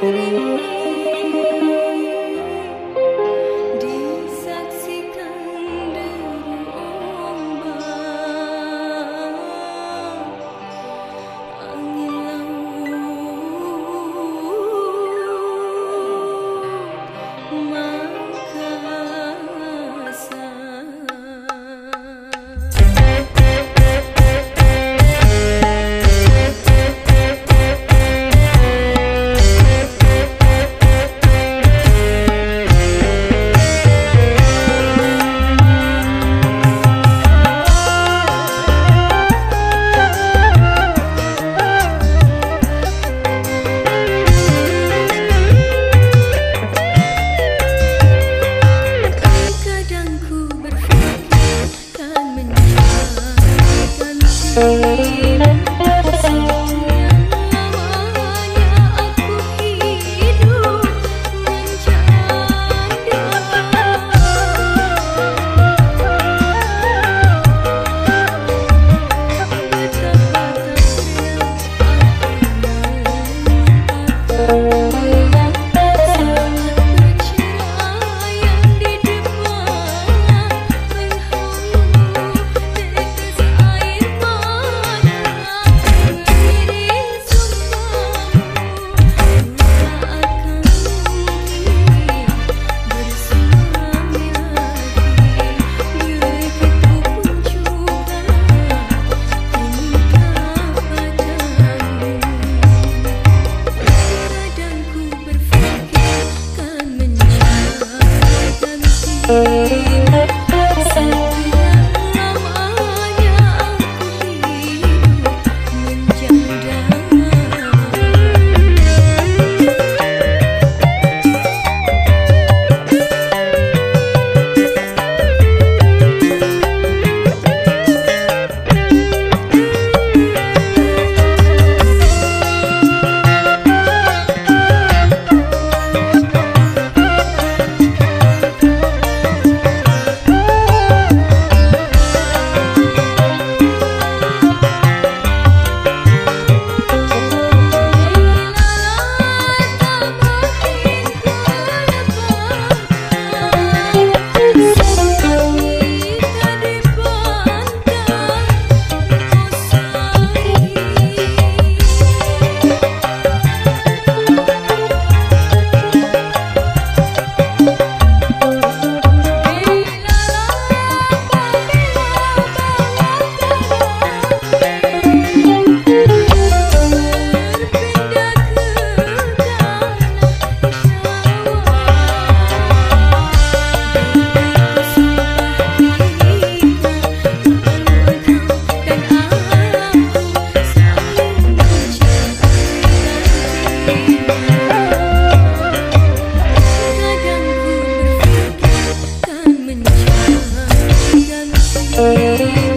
Thank you Send Música